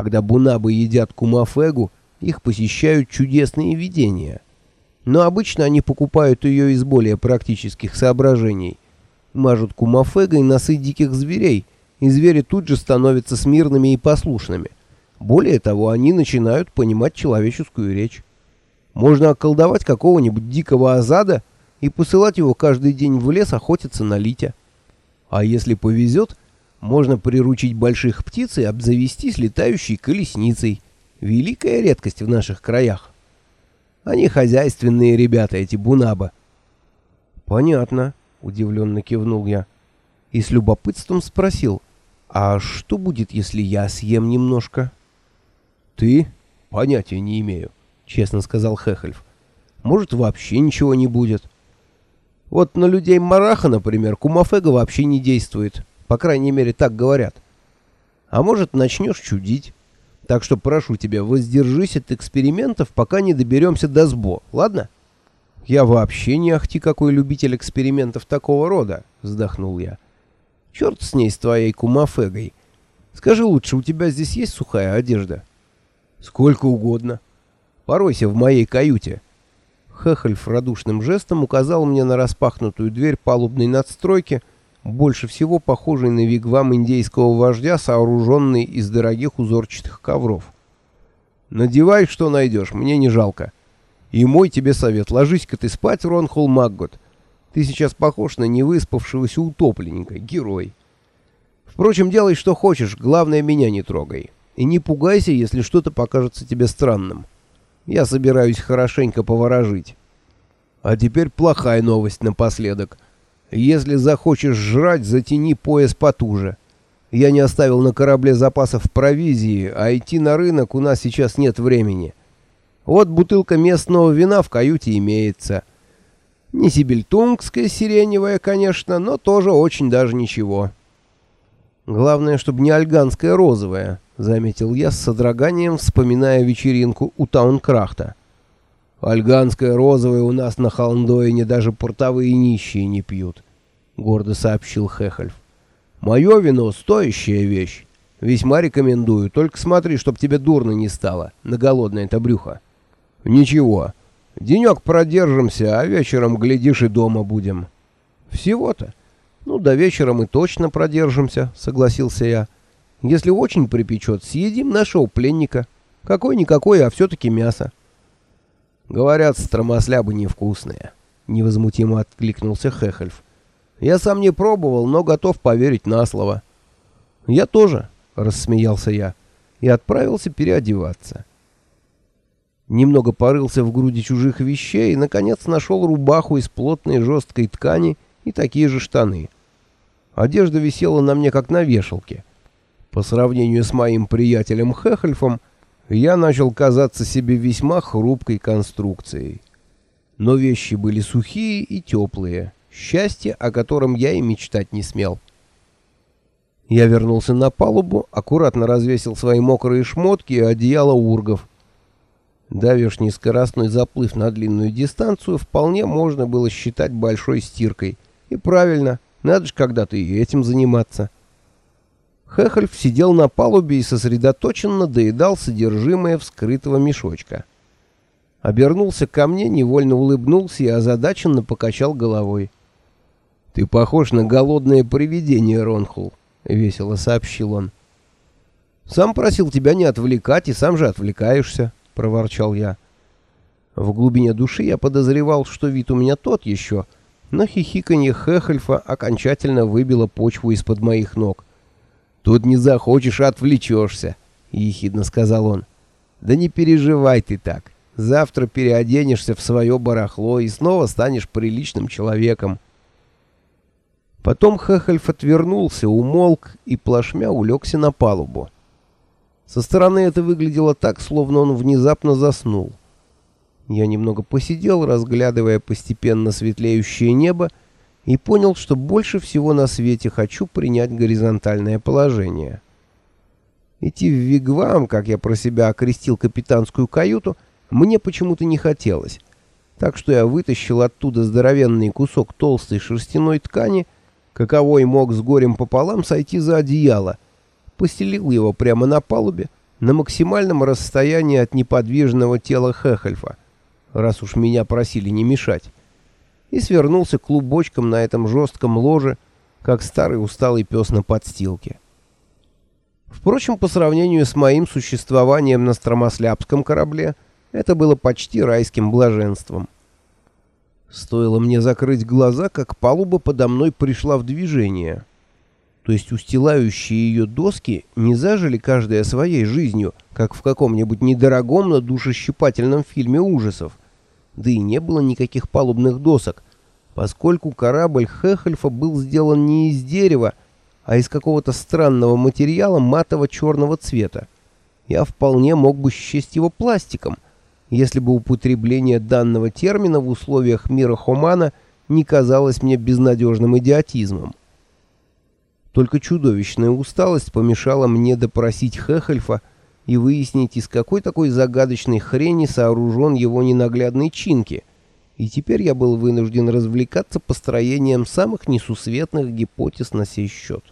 Когда бунабы едят кумафегу, их посещают чудесные видения. Но обычно они покупают ее из более практических соображений. Мажут кумафегой носы диких зверей, и звери тут же становятся смирными и послушными. Более того, они начинают понимать человеческую речь. Можно околдовать какого-нибудь дикого азада и посылать его каждый день в лес охотиться на литя. А если повезет, можно приручить больших птиц и обзавестись летающей колесницей. Великая редкость в наших краях. Они хозяйственные ребята, эти бунаба. Понятно, удивленно кивнул я. И с любопытством спросил, а что будет, если я съем немножко? Ты? Понятия не имею, честно сказал Хехельф. Может, вообще ничего не будет. Вот на людей Мараха, например, кумафега вообще не действует. По крайней мере, так говорят. А может, начнешь чудить. Так что прошу тебя, воздержись от экспериментов, пока не доберемся до СБО, ладно? Я вообще не ахти какой любитель экспериментов такого рода, вздохнул я. Черт с ней, с твоей кумафегой. Скажи лучше, у тебя здесь есть сухая одежда? Сколько угодно. Поройся в моей каюте. Хехельф радушным жестом указал мне на распахнутую дверь палубной надстройки, больше всего похожий на вигвам индейского вождя, сооруженный из дорогих узорчатых ковров. «Надевай, что найдешь, мне не жалко. И мой тебе совет, ложись-ка ты спать, Ронхол Маггот. Ты сейчас похож на невыспавшегося утопленника, герой. Впрочем, делай, что хочешь, главное, меня не трогай. И не пугайся, если что-то покажется тебе странным. Я собираюсь хорошенько поворожить. А теперь плохая новость напоследок — если захочешь жрать, затяни пояс потуже. Я не оставил на корабле запасов провизии, а идти на рынок у нас сейчас нет времени. Вот бутылка местного вина в каюте имеется. Не сибельтунгская сиреневая, конечно, но тоже очень даже ничего. Главное, чтобы не альганская розовая, заметил я с содроганием, вспоминая вечеринку у Таункрахта. Альганское розовое у нас на Холндоине даже портовые нищие не пьют, — гордо сообщил Хехельф. Мое вино — стоящая вещь. Весьма рекомендую, только смотри, чтоб тебе дурно не стало, на голодное-то брюхо. Ничего, денек продержимся, а вечером, глядишь, и дома будем. Всего-то. Ну, до вечера мы точно продержимся, согласился я. Если очень припечет, съедим нашего пленника. Какой-никакой, а все-таки мясо. Говорят, стромослябы невкусные. Невозмутимо откликнулся Хехельф. Я сам не пробовал, но готов поверить на слово. Я тоже, рассмеялся я и отправился переодеваться. Немного порылся в груди чужих вещей и, наконец, нашел рубаху из плотной жесткой ткани и такие же штаны. Одежда висела на мне, как на вешалке. По сравнению с моим приятелем Хехельфом, я начал казаться себе весьма хрупкой конструкцией. Но вещи были сухие и теплые, счастье, о котором я и мечтать не смел. Я вернулся на палубу, аккуратно развесил свои мокрые шмотки и одеяло ургов. Давешний скоростной заплыв на длинную дистанцию вполне можно было считать большой стиркой. И правильно, надо же когда-то и этим заниматься. Хехельф сидел на палубе и сосредоточенно доедал содержимое вскрытого мешочка. Обернулся ко мне, невольно улыбнулся и озадаченно покачал головой. «Ты похож на голодное привидение, Ронхул», — весело сообщил он. «Сам просил тебя не отвлекать, и сам же отвлекаешься», — проворчал я. В глубине души я подозревал, что вид у меня тот еще, но хихиканье Хехельфа окончательно выбило почву из-под моих ног. Тут не захочешь, отвлечешься, — ехидно сказал он. Да не переживай ты так. Завтра переоденешься в свое барахло и снова станешь приличным человеком. Потом Хехельф отвернулся, умолк и плашмя улегся на палубу. Со стороны это выглядело так, словно он внезапно заснул. Я немного посидел, разглядывая постепенно светлеющее небо, и понял, что больше всего на свете хочу принять горизонтальное положение. Идти в Вигвам, как я про себя окрестил капитанскую каюту, мне почему-то не хотелось. Так что я вытащил оттуда здоровенный кусок толстой шерстяной ткани, каковой мог с горем пополам сойти за одеяло, постелил его прямо на палубе, на максимальном расстоянии от неподвижного тела Хехельфа, раз уж меня просили не мешать, и свернулся клубочком на этом жестком ложе, как старый усталый пес на подстилке. Впрочем, по сравнению с моим существованием на стромослябском корабле, это было почти райским блаженством. Стоило мне закрыть глаза, как палуба подо мной пришла в движение. То есть устилающие ее доски не зажили каждая своей жизнью, как в каком-нибудь недорогом, но душещипательном фильме ужасов. Да и не было никаких палубных досок, поскольку корабль Хехельфа был сделан не из дерева, а из какого-то странного материала матово-черного цвета. Я вполне мог бы счесть его пластиком — если бы употребление данного термина в условиях мира Хомана не казалось мне безнадежным идиотизмом. Только чудовищная усталость помешала мне допросить Хехельфа и выяснить, из какой такой загадочной хрени сооружен его ненаглядный Чинки, и теперь я был вынужден развлекаться построением самых несусветных гипотез на сей счет.